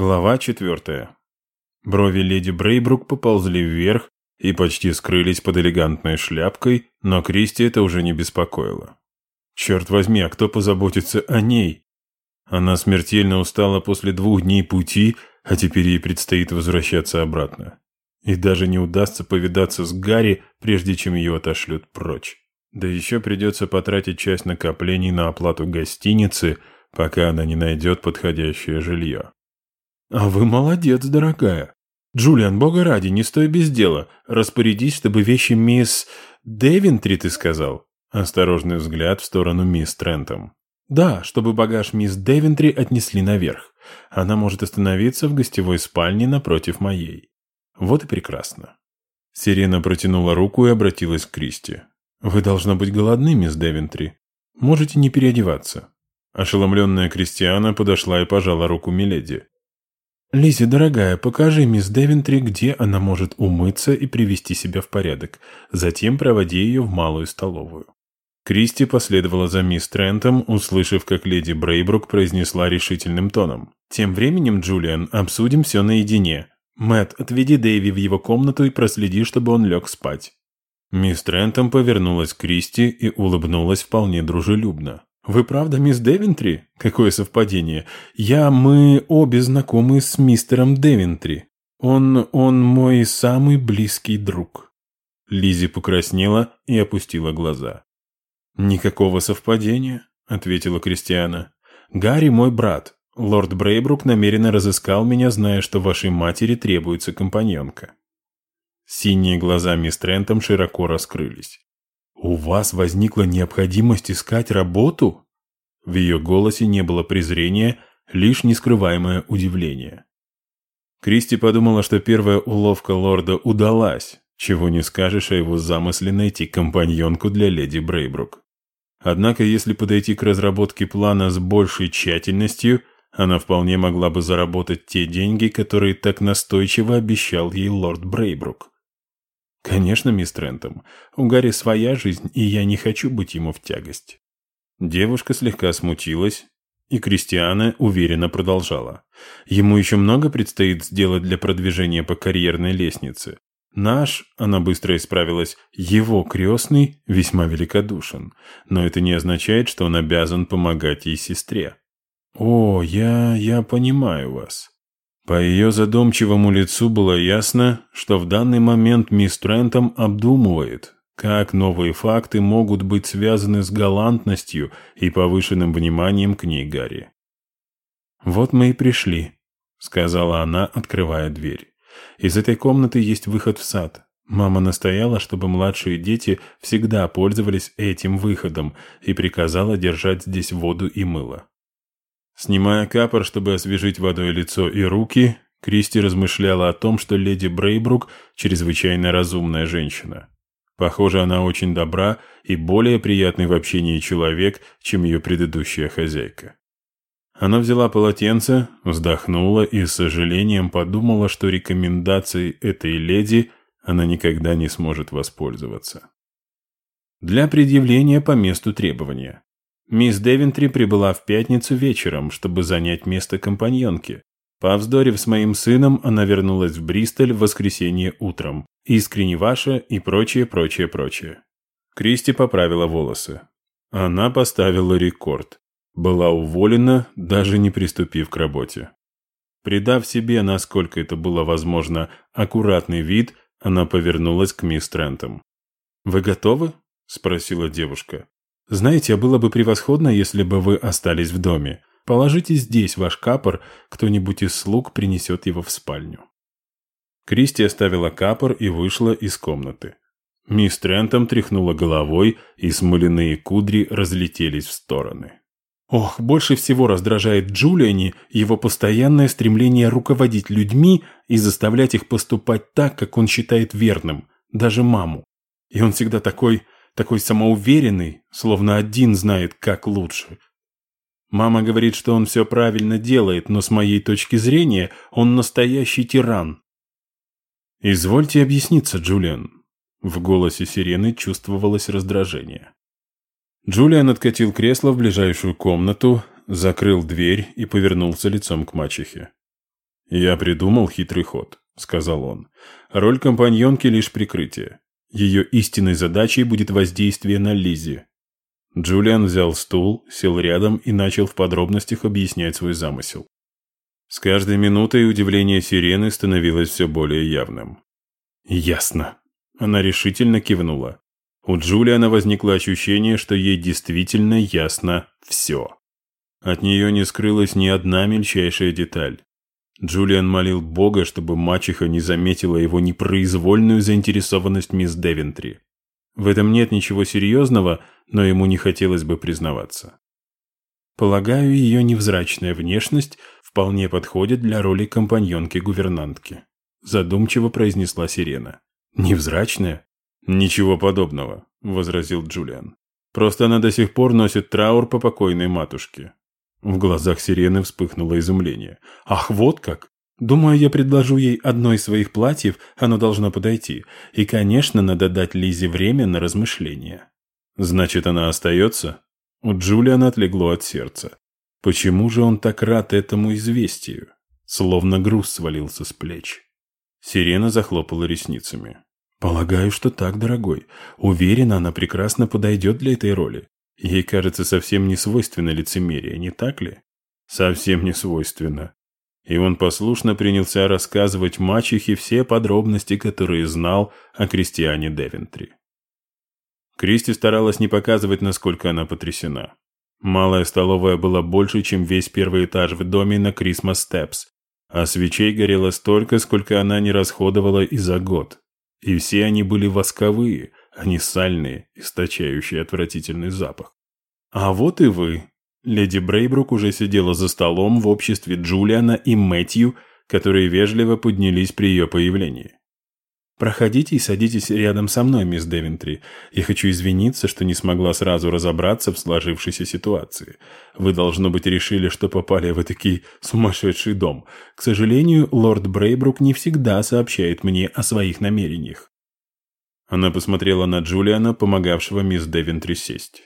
Глава четвертая. Брови леди Брейбрук поползли вверх и почти скрылись под элегантной шляпкой, но Кристи это уже не беспокоило. Черт возьми, а кто позаботится о ней? Она смертельно устала после двух дней пути, а теперь ей предстоит возвращаться обратно. И даже не удастся повидаться с Гарри, прежде чем ее отошлют прочь. Да еще придется потратить часть накоплений на оплату гостиницы, пока она не найдет подходящее жилье. «А вы молодец, дорогая. Джулиан, бога ради, не стой без дела. Распорядись, чтобы вещи мисс... Дэвинтри, ты сказал?» Осторожный взгляд в сторону мисс Трентом. «Да, чтобы багаж мисс Дэвинтри отнесли наверх. Она может остановиться в гостевой спальне напротив моей. Вот и прекрасно». Сирена протянула руку и обратилась к Кристи. «Вы должны быть голодны, мисс Дэвинтри. Можете не переодеваться». Ошеломленная Кристиана подошла и пожала руку Миледи. «Лиззи, дорогая, покажи мисс Девентри, где она может умыться и привести себя в порядок. Затем проводи ее в малую столовую». Кристи последовала за мисс Трентом, услышав, как леди Брейбрук произнесла решительным тоном. «Тем временем, Джулиан, обсудим все наедине. Мэт, отведи Дэйви в его комнату и проследи, чтобы он лег спать». Мисс Трентом повернулась к Кристи и улыбнулась вполне дружелюбно. «Вы правда мисс Девентри? Какое совпадение. Я, мы обе знакомы с мистером Девентри. Он, он мой самый близкий друг». Лизи покраснела и опустила глаза. «Никакого совпадения», — ответила Кристиана. «Гарри мой брат. Лорд Брейбрук намеренно разыскал меня, зная, что вашей матери требуется компаньонка». Синие глаза мисс Трентом широко раскрылись. «У вас возникла необходимость искать работу?» В ее голосе не было презрения, лишь нескрываемое удивление. Кристи подумала, что первая уловка лорда удалась, чего не скажешь о его замысле найти компаньонку для леди Брейбрук. Однако, если подойти к разработке плана с большей тщательностью, она вполне могла бы заработать те деньги, которые так настойчиво обещал ей лорд Брейбрук. «Конечно, мисс Трентом. У Гарри своя жизнь, и я не хочу быть ему в тягость». Девушка слегка смутилась, и Кристиана уверенно продолжала. Ему еще много предстоит сделать для продвижения по карьерной лестнице. Наш, она быстро исправилась, его крестный весьма великодушен, но это не означает, что он обязан помогать ей сестре. «О, я... я понимаю вас. По ее задумчивому лицу было ясно, что в данный момент мисс Трентом обдумывает, как новые факты могут быть связаны с галантностью и повышенным вниманием к ней Гарри. «Вот мы и пришли», — сказала она, открывая дверь. «Из этой комнаты есть выход в сад. Мама настояла, чтобы младшие дети всегда пользовались этим выходом и приказала держать здесь воду и мыло. Снимая капор, чтобы освежить водой лицо и руки, Кристи размышляла о том, что леди Брейбрук – чрезвычайно разумная женщина. Похоже, она очень добра и более приятный в общении человек, чем ее предыдущая хозяйка. Она взяла полотенце, вздохнула и с сожалением подумала, что рекомендацией этой леди она никогда не сможет воспользоваться. Для предъявления по месту требования. Мисс Девентри прибыла в пятницу вечером, чтобы занять место компаньонки. Повздорив с моим сыном, она вернулась в Бристоль в воскресенье утром. Искренне ваша и прочее, прочее, прочее. Кристи поправила волосы. Она поставила рекорд. Была уволена, даже не приступив к работе. Придав себе, насколько это было возможно, аккуратный вид, она повернулась к мисс Трентом. «Вы готовы?» – спросила девушка. Знаете, было бы превосходно, если бы вы остались в доме. Положите здесь ваш капор, кто-нибудь из слуг принесет его в спальню». Кристи оставила капор и вышла из комнаты. Мисс Трентом тряхнула головой, и смоляные кудри разлетелись в стороны. Ох, больше всего раздражает Джулиани его постоянное стремление руководить людьми и заставлять их поступать так, как он считает верным, даже маму. И он всегда такой такой самоуверенный, словно один знает, как лучше. Мама говорит, что он все правильно делает, но с моей точки зрения он настоящий тиран. «Извольте объясниться, Джулиан». В голосе сирены чувствовалось раздражение. Джулиан откатил кресло в ближайшую комнату, закрыл дверь и повернулся лицом к мачехе. «Я придумал хитрый ход», — сказал он. «Роль компаньонки — лишь прикрытие. Ее истинной задачей будет воздействие на Лизи. Джулиан взял стул, сел рядом и начал в подробностях объяснять свой замысел. С каждой минутой удивление Сирены становилось все более явным. «Ясно». Она решительно кивнула. У Джулиана возникло ощущение, что ей действительно ясно все. От нее не скрылась ни одна мельчайшая деталь. Джулиан молил Бога, чтобы мачеха не заметила его непроизвольную заинтересованность мисс Девентри. В этом нет ничего серьезного, но ему не хотелось бы признаваться. Полагаю, ее невзрачная внешность вполне подходит для роли компаньонки-гувернантки. Задумчиво произнесла Сирена. Невзрачная? Ничего подобного, возразил Джулиан. Просто она до сих пор носит траур по покойной матушке. В глазах Сирены вспыхнуло изумление. Ах, вот как! Думаю, я предложу ей одно из своих платьев, оно должно подойти. И, конечно, надо дать Лизе время на размышления. Значит, она остается? У Джулиана отлегло от сердца. Почему же он так рад этому известию? Словно груз свалился с плеч. Сирена захлопала ресницами. «Полагаю, что так, дорогой. Уверена, она прекрасно подойдет для этой роли. Ей, кажется, совсем не свойственно лицемерие, не так ли?» «Совсем не свойственно и он послушно принялся рассказывать мачехе все подробности, которые знал о крестьяне Девентри. Кристи старалась не показывать, насколько она потрясена. Малая столовая была больше, чем весь первый этаж в доме на Крисмас Степс, а свечей горело столько, сколько она не расходовала и за год. И все они были восковые, не сальные, источающие отвратительный запах. «А вот и вы», Леди Брейбрук уже сидела за столом в обществе Джулиана и Мэтью, которые вежливо поднялись при ее появлении. «Проходите и садитесь рядом со мной, мисс Девентри. Я хочу извиниться, что не смогла сразу разобраться в сложившейся ситуации. Вы, должно быть, решили, что попали в этакий сумасшедший дом. К сожалению, лорд Брейбрук не всегда сообщает мне о своих намерениях». Она посмотрела на Джулиана, помогавшего мисс Девентри сесть.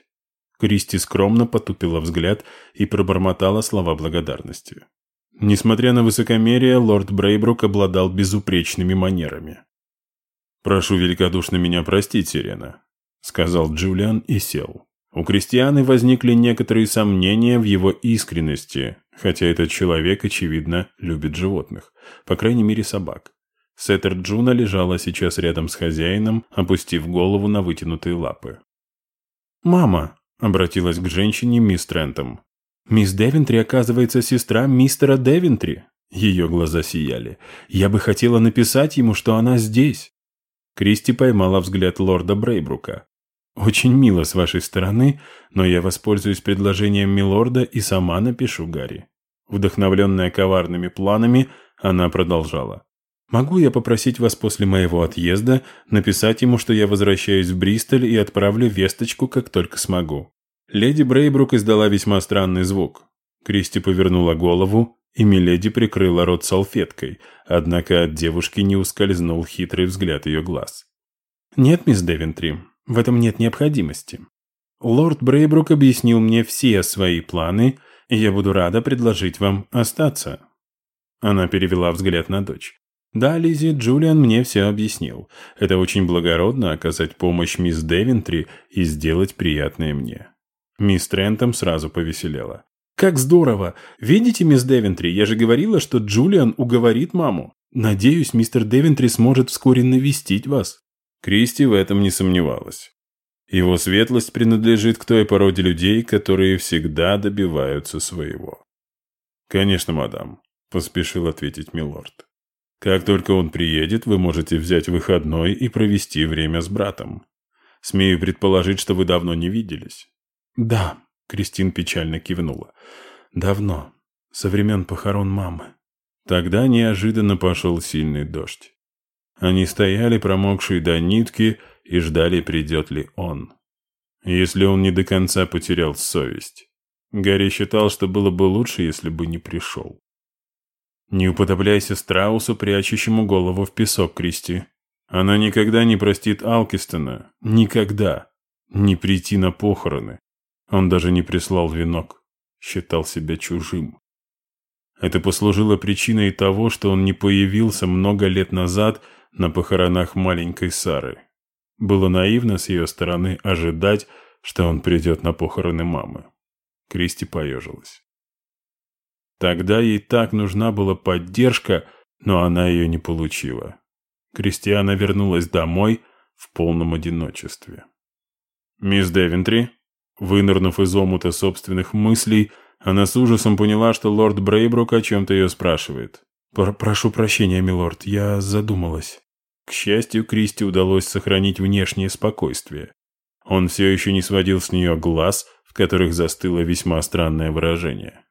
Кристи скромно потупила взгляд и пробормотала слова благодарности. Несмотря на высокомерие, лорд Брейбрук обладал безупречными манерами. «Прошу великодушно меня простить, Сирена», — сказал Джулиан и сел. У Кристианы возникли некоторые сомнения в его искренности, хотя этот человек, очевидно, любит животных, по крайней мере собак. Сеттер Джуна лежала сейчас рядом с хозяином, опустив голову на вытянутые лапы. «Мама», Обратилась к женщине мисс Трентом. «Мисс Девентри, оказывается, сестра мистера Девентри». Ее глаза сияли. «Я бы хотела написать ему, что она здесь». Кристи поймала взгляд лорда Брейбрука. «Очень мило с вашей стороны, но я воспользуюсь предложением милорда и сама напишу Гарри». Вдохновленная коварными планами, она продолжала. Могу я попросить вас после моего отъезда написать ему, что я возвращаюсь в Бристоль и отправлю весточку, как только смогу?» Леди Брейбрук издала весьма странный звук. Кристи повернула голову, и Миледи прикрыла рот салфеткой, однако от девушки не ускользнул хитрый взгляд ее глаз. «Нет, мисс Девентри, в этом нет необходимости. Лорд Брейбрук объяснил мне все свои планы, и я буду рада предложить вам остаться». Она перевела взгляд на дочь. Да, Лизи, Джулиан мне все объяснил. Это очень благородно оказать помощь мисс Девентри и сделать приятное мне. Мисс Трентом сразу повеселела. «Как здорово! Видите, мисс Девентри, я же говорила, что Джулиан уговорит маму. Надеюсь, мистер Девентри сможет вскоре навестить вас». Кристи в этом не сомневалась. Его светлость принадлежит к той породе людей, которые всегда добиваются своего. «Конечно, мадам», – поспешил ответить милорд. Как только он приедет, вы можете взять выходной и провести время с братом. Смею предположить, что вы давно не виделись. Да, Кристин печально кивнула. Давно. Со времен похорон мамы. Тогда неожиданно пошел сильный дождь. Они стояли, промокшие до нитки, и ждали, придет ли он. Если он не до конца потерял совесть. Гарри считал, что было бы лучше, если бы не пришел. Не уподобляйся страусу, прячущему голову в песок, Кристи. Она никогда не простит Алкистона. Никогда. Не прийти на похороны. Он даже не прислал венок. Считал себя чужим. Это послужило причиной того, что он не появился много лет назад на похоронах маленькой Сары. Было наивно с ее стороны ожидать, что он придет на похороны мамы. Кристи поежилась. Тогда ей так нужна была поддержка, но она ее не получила. Кристиана вернулась домой в полном одиночестве. «Мисс Девентри?» Вынырнув из омута собственных мыслей, она с ужасом поняла, что лорд Брейбрук о чем-то ее спрашивает. «Прошу прощения, милорд, я задумалась». К счастью, Кристи удалось сохранить внешнее спокойствие. Он все еще не сводил с нее глаз, в которых застыло весьма странное выражение.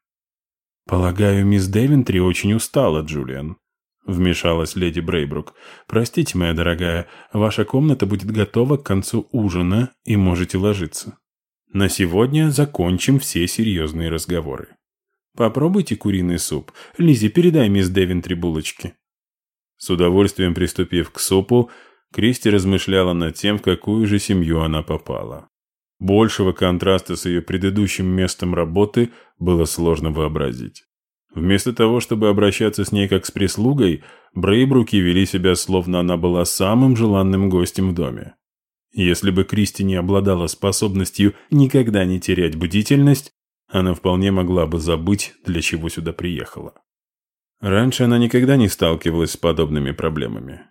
«Полагаю, мисс Девентри очень устала, Джулиан», — вмешалась леди Брейбрук. «Простите, моя дорогая, ваша комната будет готова к концу ужина, и можете ложиться. На сегодня закончим все серьезные разговоры. Попробуйте куриный суп. Лизи, передай мисс Девентри булочки». С удовольствием приступив к супу, Кристи размышляла над тем, в какую же семью она попала. Большего контраста с ее предыдущим местом работы было сложно вообразить. Вместо того, чтобы обращаться с ней как с прислугой, Брейбруки вели себя, словно она была самым желанным гостем в доме. Если бы Кристи не обладала способностью никогда не терять бдительность, она вполне могла бы забыть, для чего сюда приехала. Раньше она никогда не сталкивалась с подобными проблемами.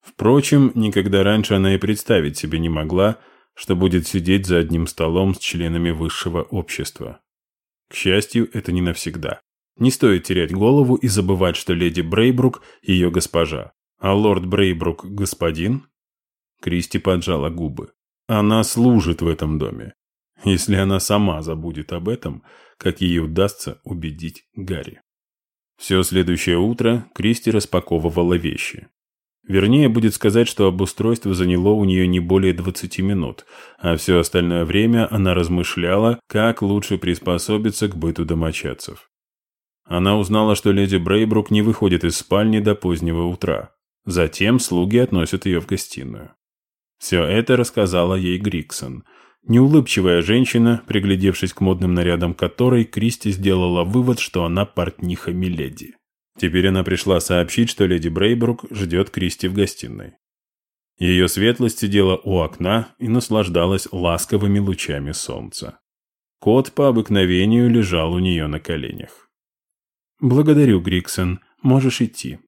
Впрочем, никогда раньше она и представить себе не могла, что будет сидеть за одним столом с членами высшего общества. К счастью, это не навсегда. Не стоит терять голову и забывать, что леди Брейбрук – ее госпожа, а лорд Брейбрук – господин. Кристи поджала губы. Она служит в этом доме. Если она сама забудет об этом, как ей удастся убедить Гарри. Все следующее утро Кристи распаковывала вещи. Вернее, будет сказать, что обустройство заняло у нее не более 20 минут, а все остальное время она размышляла, как лучше приспособиться к быту домочадцев. Она узнала, что леди Брейбрук не выходит из спальни до позднего утра. Затем слуги относят ее в гостиную. Все это рассказала ей Гриксон – Неулыбчивая женщина, приглядевшись к модным нарядам которой, Кристи сделала вывод, что она портниха Миледи. Теперь она пришла сообщить, что леди Брейбрук ждет Кристи в гостиной. Ее светлость сидела у окна и наслаждалась ласковыми лучами солнца. Кот по обыкновению лежал у нее на коленях. «Благодарю, Гриксон. Можешь идти».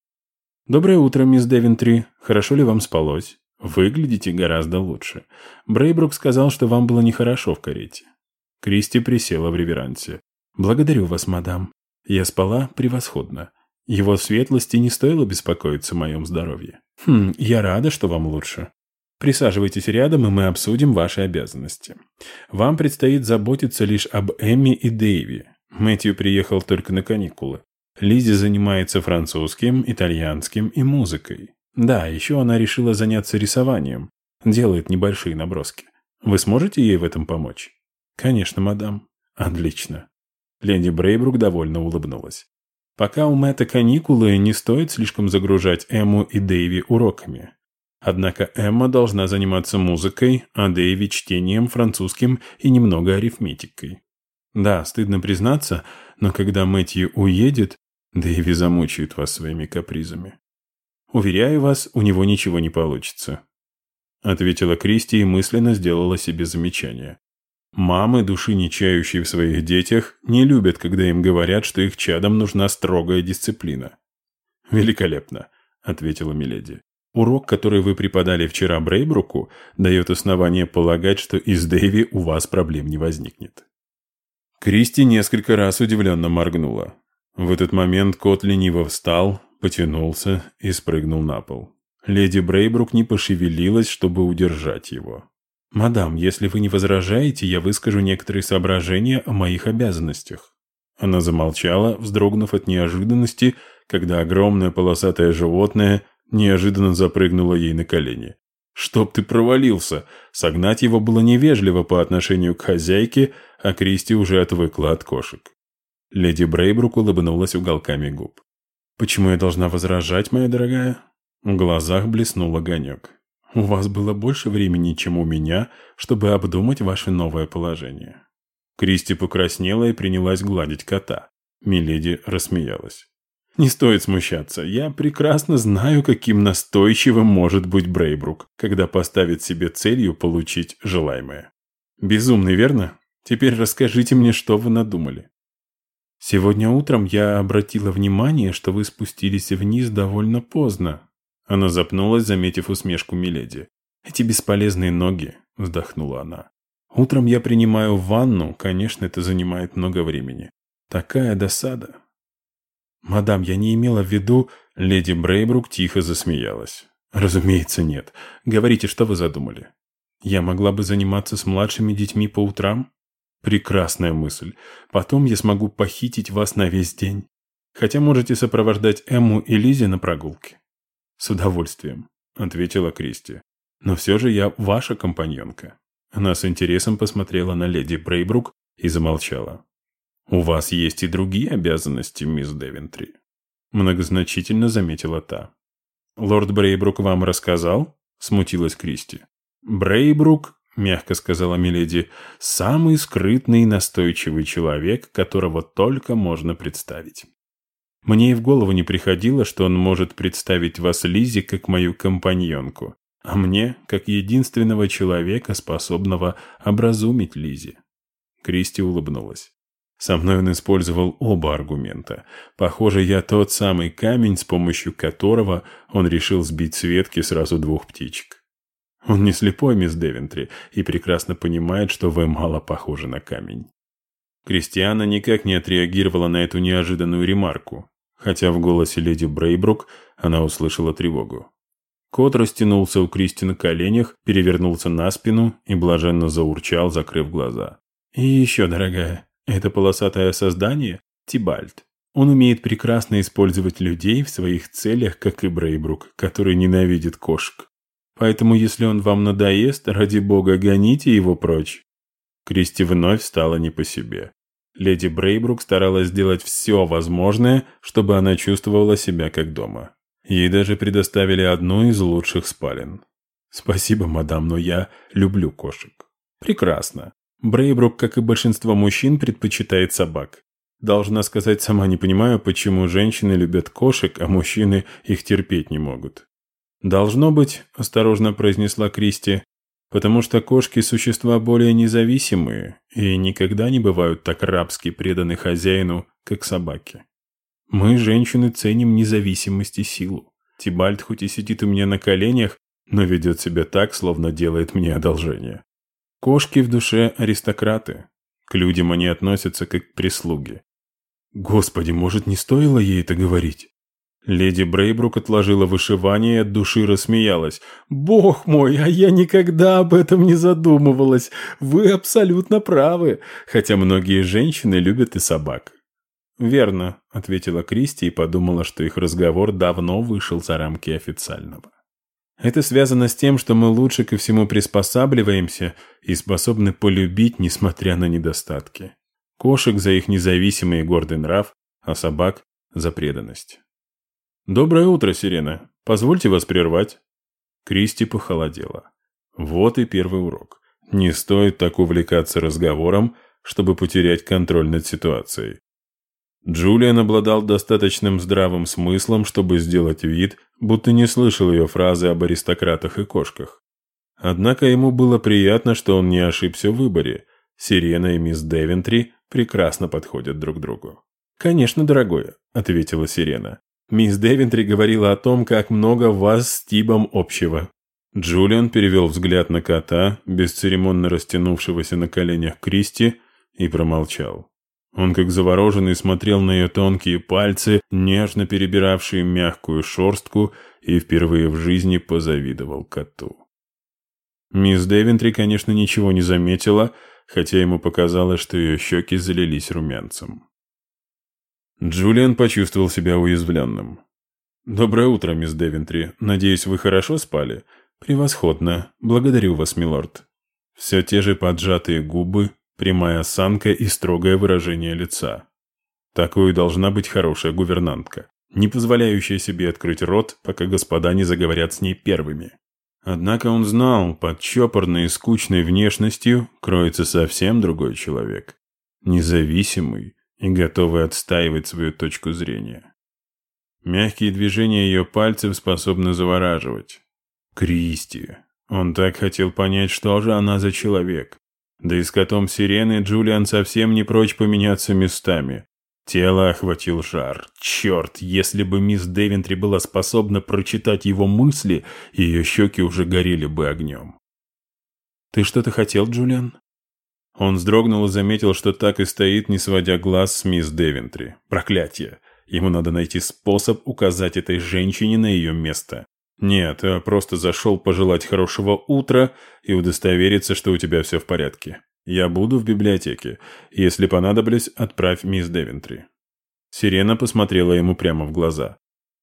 «Доброе утро, мисс Девентри. Хорошо ли вам спалось?» Выглядите гораздо лучше. Брейбрук сказал, что вам было нехорошо в карете. Кристи присела в реверансе. «Благодарю вас, мадам. Я спала превосходно. Его светлости не стоило беспокоиться о моем здоровье. Хм, я рада, что вам лучше. Присаживайтесь рядом, и мы обсудим ваши обязанности. Вам предстоит заботиться лишь об Эмми и Дэйви. Мэтью приехал только на каникулы. Лизи занимается французским, итальянским и музыкой. Да, еще она решила заняться рисованием. Делает небольшие наброски. Вы сможете ей в этом помочь? Конечно, мадам. Отлично. Леди Брейбрук довольно улыбнулась. Пока у Мэтта каникулы, не стоит слишком загружать Эмму и Дэйви уроками. Однако Эмма должна заниматься музыкой, а Дэйви чтением, французским и немного арифметикой. Да, стыдно признаться, но когда Мэтью уедет, Дэйви замучает вас своими капризами. Уверяю вас, у него ничего не получится», — ответила Кристи и мысленно сделала себе замечание. Мамы, души не чающие в своих детях, не любят, когда им говорят, что их чадам нужна строгая дисциплина. «Великолепно», — ответила Миледи. «Урок, который вы преподали вчера Брейбруку, дает основание полагать, что из Дэйви у вас проблем не возникнет». Кристи несколько раз удивленно моргнула. В этот момент кот лениво встал, потянулся и спрыгнул на пол. Леди Брейбрук не пошевелилась, чтобы удержать его. «Мадам, если вы не возражаете, я выскажу некоторые соображения о моих обязанностях». Она замолчала, вздрогнув от неожиданности, когда огромное полосатое животное неожиданно запрыгнуло ей на колени. «Чтоб ты провалился!» Согнать его было невежливо по отношению к хозяйке, а Кристи уже отвыкла от кошек. Леди Брейбрук улыбнулась уголками губ. «Почему я должна возражать, моя дорогая?» В глазах блеснул огонек. «У вас было больше времени, чем у меня, чтобы обдумать ваше новое положение». Кристи покраснела и принялась гладить кота. Миледи рассмеялась. «Не стоит смущаться. Я прекрасно знаю, каким настойчивым может быть Брейбрук, когда поставит себе целью получить желаемое. Безумный, верно? Теперь расскажите мне, что вы надумали». «Сегодня утром я обратила внимание, что вы спустились вниз довольно поздно». Она запнулась, заметив усмешку Миледи. «Эти бесполезные ноги», — вздохнула она. «Утром я принимаю ванну, конечно, это занимает много времени. Такая досада». «Мадам, я не имела в виду...» Леди Брейбрук тихо засмеялась. «Разумеется, нет. Говорите, что вы задумали. Я могла бы заниматься с младшими детьми по утрам?» «Прекрасная мысль. Потом я смогу похитить вас на весь день. Хотя можете сопровождать Эмму и Лизе на прогулке». «С удовольствием», — ответила Кристи. «Но все же я ваша компаньонка». Она с интересом посмотрела на леди Брейбрук и замолчала. «У вас есть и другие обязанности, мисс Девентри», — многозначительно заметила та. «Лорд Брейбрук вам рассказал?» — смутилась Кристи. «Брейбрук», — мягко сказала Миледи, — «самый скрытный и настойчивый человек, которого только можно представить. Мне и в голову не приходило, что он может представить вас Лизе как мою компаньонку а мне, как единственного человека, способного образумить Лизи. Кристи улыбнулась. Со мной он использовал оба аргумента. Похоже, я тот самый камень, с помощью которого он решил сбить с ветки сразу двух птичек. Он не слепой, мисс Девентри, и прекрасно понимает, что вы мало похожи на камень. Кристиана никак не отреагировала на эту неожиданную ремарку, хотя в голосе леди Брейбрук она услышала тревогу. Кот растянулся у Кристи на коленях, перевернулся на спину и блаженно заурчал, закрыв глаза. «И еще, дорогая, это полосатое создание – Тибальт. Он умеет прекрасно использовать людей в своих целях, как и Брейбрук, который ненавидит кошек. Поэтому, если он вам надоест, ради бога, гоните его прочь». Кристи вновь стала не по себе. Леди Брейбрук старалась сделать все возможное, чтобы она чувствовала себя как дома. Ей даже предоставили одну из лучших спален. Спасибо, мадам, но я люблю кошек. Прекрасно. Брейбрук, как и большинство мужчин, предпочитает собак. Должна сказать, сама не понимаю, почему женщины любят кошек, а мужчины их терпеть не могут. «Должно быть», – осторожно произнесла Кристи, «потому что кошки – существа более независимые и никогда не бывают так рабски преданы хозяину, как собаки». Мы, женщины, ценим независимость и силу. Тибальт хоть и сидит у меня на коленях, но ведет себя так, словно делает мне одолжение. Кошки в душе аристократы. К людям они относятся как к прислуге. Господи, может, не стоило ей это говорить? Леди Брейбрук отложила вышивание и от души рассмеялась. «Бог мой, а я никогда об этом не задумывалась. Вы абсолютно правы, хотя многие женщины любят и собак. «Верно», — ответила Кристи и подумала, что их разговор давно вышел за рамки официального. Это связано с тем, что мы лучше ко всему приспосабливаемся и способны полюбить, несмотря на недостатки. Кошек за их независимый и гордый нрав, а собак за преданность. «Доброе утро, Сирена. Позвольте вас прервать». Кристи похолодела. Вот и первый урок. Не стоит так увлекаться разговором, чтобы потерять контроль над ситуацией. Джулиан обладал достаточным здравым смыслом, чтобы сделать вид, будто не слышал ее фразы об аристократах и кошках. Однако ему было приятно, что он не ошибся в выборе. Сирена и мисс Девентри прекрасно подходят друг другу. «Конечно, дорогой», — ответила Сирена. «Мисс Девентри говорила о том, как много вас с Тибом общего». Джулиан перевел взгляд на кота, бесцеремонно растянувшегося на коленях Кристи, и промолчал. Он как завороженный смотрел на ее тонкие пальцы, нежно перебиравшие мягкую шорстку, и впервые в жизни позавидовал коту. Мисс Девентри, конечно, ничего не заметила, хотя ему показалось, что ее щеки залились румянцем. Джулиан почувствовал себя уязвленным. «Доброе утро, мисс Девентри. Надеюсь, вы хорошо спали?» «Превосходно. Благодарю вас, милорд». Все те же поджатые губы, прямая осанка и строгое выражение лица. Такой должна быть хорошая гувернантка, не позволяющая себе открыть рот, пока господа не заговорят с ней первыми. Однако он знал, под чопорной и скучной внешностью кроется совсем другой человек. Независимый и готовый отстаивать свою точку зрения. Мягкие движения ее пальцев способны завораживать. Кристи. Он так хотел понять, что же она за человек. Да и с котом сирены Джулиан совсем не прочь поменяться местами. Тело охватил жар. Черт, если бы мисс Девентри была способна прочитать его мысли, ее щеки уже горели бы огнем. «Ты что-то хотел, Джулиан?» Он вздрогнул и заметил, что так и стоит, не сводя глаз с мисс Девентри. Проклятие! Ему надо найти способ указать этой женщине на ее место. Нет, а просто зашел пожелать хорошего утра и удостовериться, что у тебя все в порядке. Я буду в библиотеке. Если понадоблюсь, отправь мисс Девентри. Сирена посмотрела ему прямо в глаза.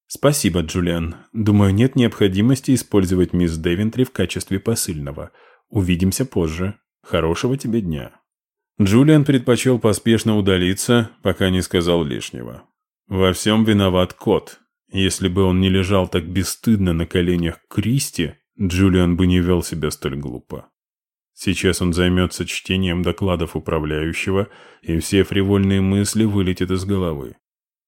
«Спасибо, Джулиан. Думаю, нет необходимости использовать мисс Девентри в качестве посыльного. Увидимся позже. Хорошего тебе дня». Джулиан предпочел поспешно удалиться, пока не сказал лишнего. Во всем виноват кот. Если бы он не лежал так бесстыдно на коленях Кристи, Джулиан бы не вел себя столь глупо. Сейчас он займется чтением докладов управляющего, и все фривольные мысли вылетят из головы.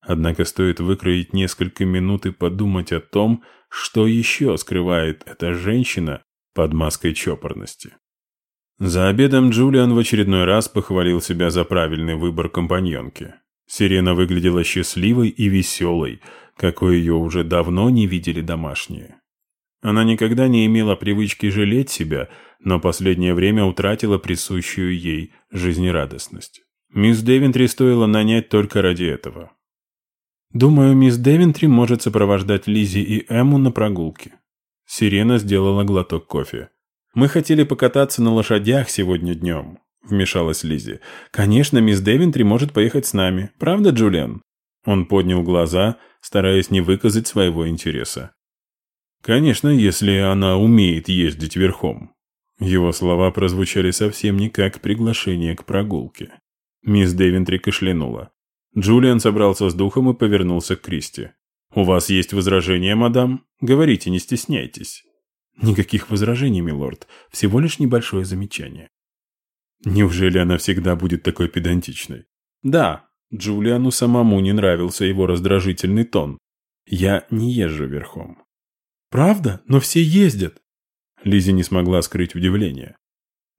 Однако стоит выкроить несколько минут и подумать о том, что еще скрывает эта женщина под маской чопорности. За обедом Джулиан в очередной раз похвалил себя за правильный выбор компаньонки. Сирена выглядела счастливой и веселой, какой ее уже давно не видели домашние. Она никогда не имела привычки жалеть себя, но последнее время утратила присущую ей жизнерадостность. Мисс Девентри стоило нанять только ради этого. «Думаю, мисс Девентри может сопровождать Лизи и Эмму на прогулке». Сирена сделала глоток кофе. «Мы хотели покататься на лошадях сегодня днем. – вмешалась Лизи. «Конечно, мисс Девентри может поехать с нами. Правда, Джулиан?» Он поднял глаза, стараясь не выказать своего интереса. «Конечно, если она умеет ездить верхом». Его слова прозвучали совсем не как приглашение к прогулке. Мисс Девентри кашлянула. Джулиан собрался с духом и повернулся к Кристи. «У вас есть возражения, мадам? Говорите, не стесняйтесь». «Никаких возражений, милорд. Всего лишь небольшое замечание». Неужели она всегда будет такой педантичной? Да, Джулиану самому не нравился его раздражительный тон. Я не езжу верхом. Правда? Но все ездят. Лизи не смогла скрыть удивление.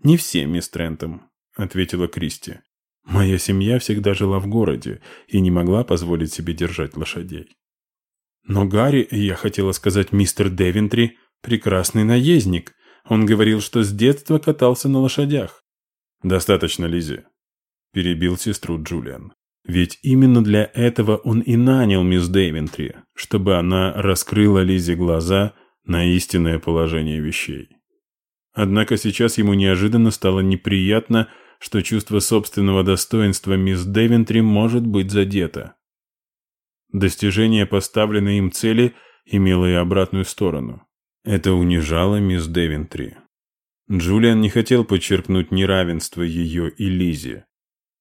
Не все, мисс Трентом, ответила Кристи. Моя семья всегда жила в городе и не могла позволить себе держать лошадей. Но Гарри, я хотела сказать мистер Девентри, прекрасный наездник. Он говорил, что с детства катался на лошадях. «Достаточно, Лизи», – перебил сестру Джулиан. Ведь именно для этого он и нанял мисс Дэйвентри, чтобы она раскрыла Лизе глаза на истинное положение вещей. Однако сейчас ему неожиданно стало неприятно, что чувство собственного достоинства мисс Дэвентри может быть задето. Достижение поставленной им цели имело и обратную сторону. Это унижало мисс Дэвентри. Джулиан не хотел подчеркнуть неравенство ее и Лизи.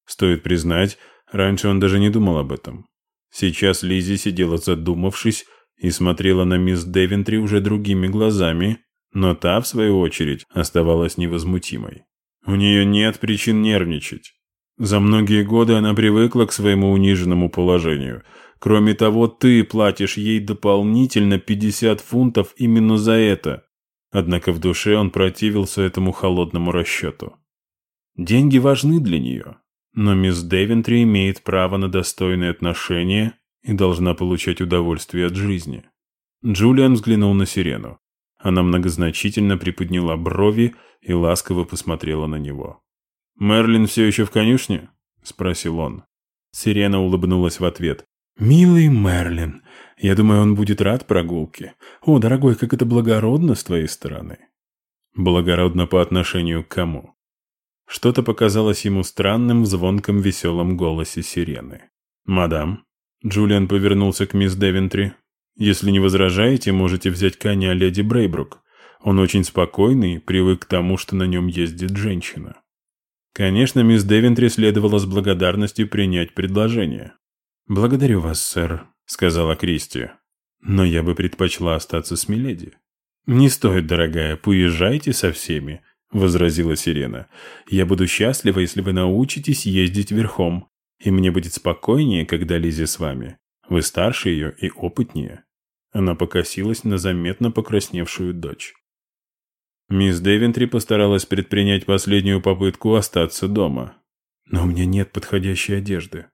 Стоит признать, раньше он даже не думал об этом. Сейчас Лизи сидела задумавшись и смотрела на мисс Девентри уже другими глазами, но та, в свою очередь, оставалась невозмутимой. У нее нет причин нервничать. За многие годы она привыкла к своему униженному положению. Кроме того, ты платишь ей дополнительно 50 фунтов именно за это. Однако в душе он противился этому холодному расчету. Деньги важны для нее, но мисс Девентри имеет право на достойные отношения и должна получать удовольствие от жизни. Джулиан взглянул на Сирену. Она многозначительно приподняла брови и ласково посмотрела на него. «Мерлин все еще в конюшне?» – спросил он. Сирена улыбнулась в ответ. «Милый Мерлин, я думаю, он будет рад прогулке. О, дорогой, как это благородно с твоей стороны». Благородно по отношению к кому? Что-то показалось ему странным в звонком веселом голосе сирены. «Мадам?» Джулиан повернулся к мисс Девентри. «Если не возражаете, можете взять коня леди Брейбрук. Он очень спокойный, привык к тому, что на нем ездит женщина». Конечно, мисс Девентри следовало с благодарностью принять предложение. «Благодарю вас, сэр», — сказала Кристи. «Но я бы предпочла остаться с Миледи». «Не стоит, дорогая, поезжайте со всеми», — возразила Сирена. «Я буду счастлива, если вы научитесь ездить верхом. И мне будет спокойнее, когда Лизи с вами. Вы старше ее и опытнее». Она покосилась на заметно покрасневшую дочь. Мисс Девентри постаралась предпринять последнюю попытку остаться дома. «Но у меня нет подходящей одежды».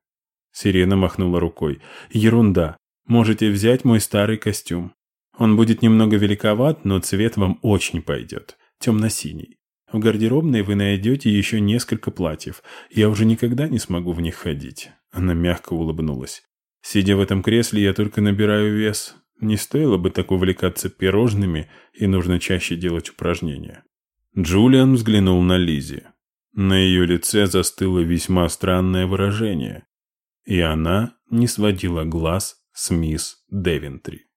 Сирена махнула рукой. «Ерунда. Можете взять мой старый костюм. Он будет немного великоват, но цвет вам очень пойдет. Темно-синий. В гардеробной вы найдете еще несколько платьев. Я уже никогда не смогу в них ходить». Она мягко улыбнулась. «Сидя в этом кресле, я только набираю вес. Не стоило бы так увлекаться пирожными, и нужно чаще делать упражнения». Джулиан взглянул на Лизи. На ее лице застыло весьма странное выражение, и она не сводила глаз с мисс Девентри.